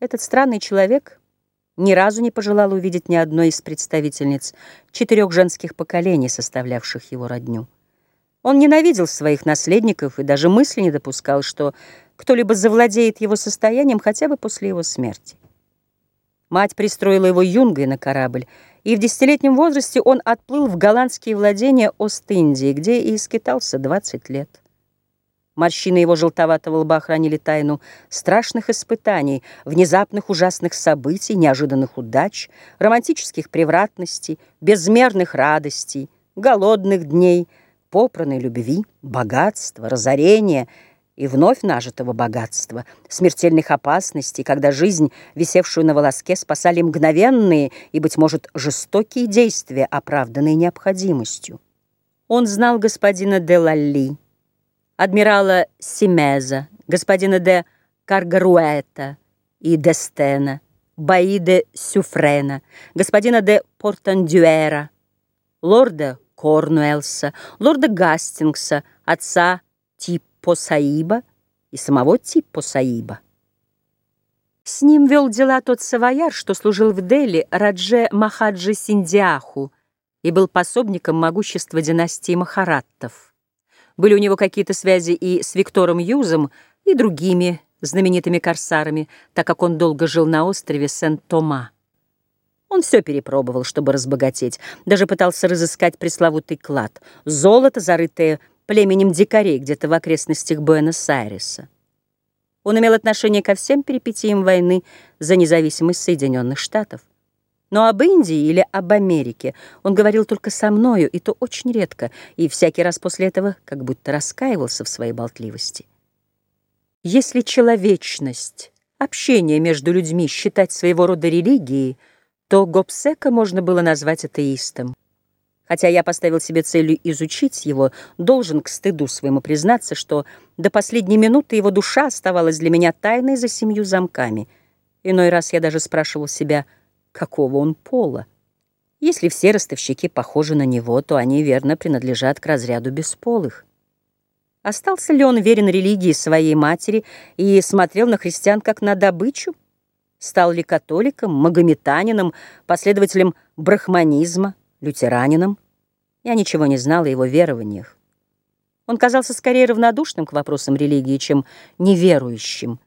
Этот странный человек ни разу не пожелал увидеть ни одной из представительниц четырех женских поколений, составлявших его родню. Он ненавидел своих наследников и даже мысли не допускал, что кто-либо завладеет его состоянием хотя бы после его смерти. Мать пристроила его юнгой на корабль, и в десятилетнем возрасте он отплыл в голландские владения Ост-Индии, где и скитался 20 лет. Морщины его желтоватого лба хранили тайну страшных испытаний, внезапных ужасных событий, неожиданных удач, романтических превратностей, безмерных радостей, голодных дней, попранной любви, богатства, разорения и вновь нажитого богатства, смертельных опасностей, когда жизнь, висевшую на волоске, спасали мгновенные и, быть может, жестокие действия, оправданные необходимостью. Он знал господина де Лалли, адмирала Симеза, господина де Каргаруэта и де Стена, Баи де Сюфрена, господина де Портандюэра, лорда Корнуэлса, лорда Гастингса, отца Типпо Саиба и самого Типпо Саиба. С ним вел дела тот савояр, что служил в Дели Радже Махаджи Синдиаху и был пособником могущества династии Махараттов. Были у него какие-то связи и с Виктором Юзом, и другими знаменитыми корсарами, так как он долго жил на острове Сент-Тома. Он все перепробовал, чтобы разбогатеть, даже пытался разыскать пресловутый клад, золото, зарытое племенем дикарей где-то в окрестностях Буэнос-Айреса. Он имел отношение ко всем перипетиям войны за независимость Соединенных Штатов. Но об Индии или об Америке он говорил только со мною, и то очень редко, и всякий раз после этого как будто раскаивался в своей болтливости. Если человечность, общение между людьми считать своего рода религией, то Гобсека можно было назвать атеистом. Хотя я поставил себе целью изучить его, должен к стыду своему признаться, что до последней минуты его душа оставалась для меня тайной за семью замками. Иной раз я даже спрашивал себя — какого он пола. Если все ростовщики похожи на него, то они верно принадлежат к разряду бесполых. Остался ли он верен религии своей матери и смотрел на христиан как на добычу? Стал ли католиком, магометанином, последователем брахманизма, лютеранином? Я ничего не знал о его верованиях. Он казался скорее равнодушным к вопросам религии, чем неверующим.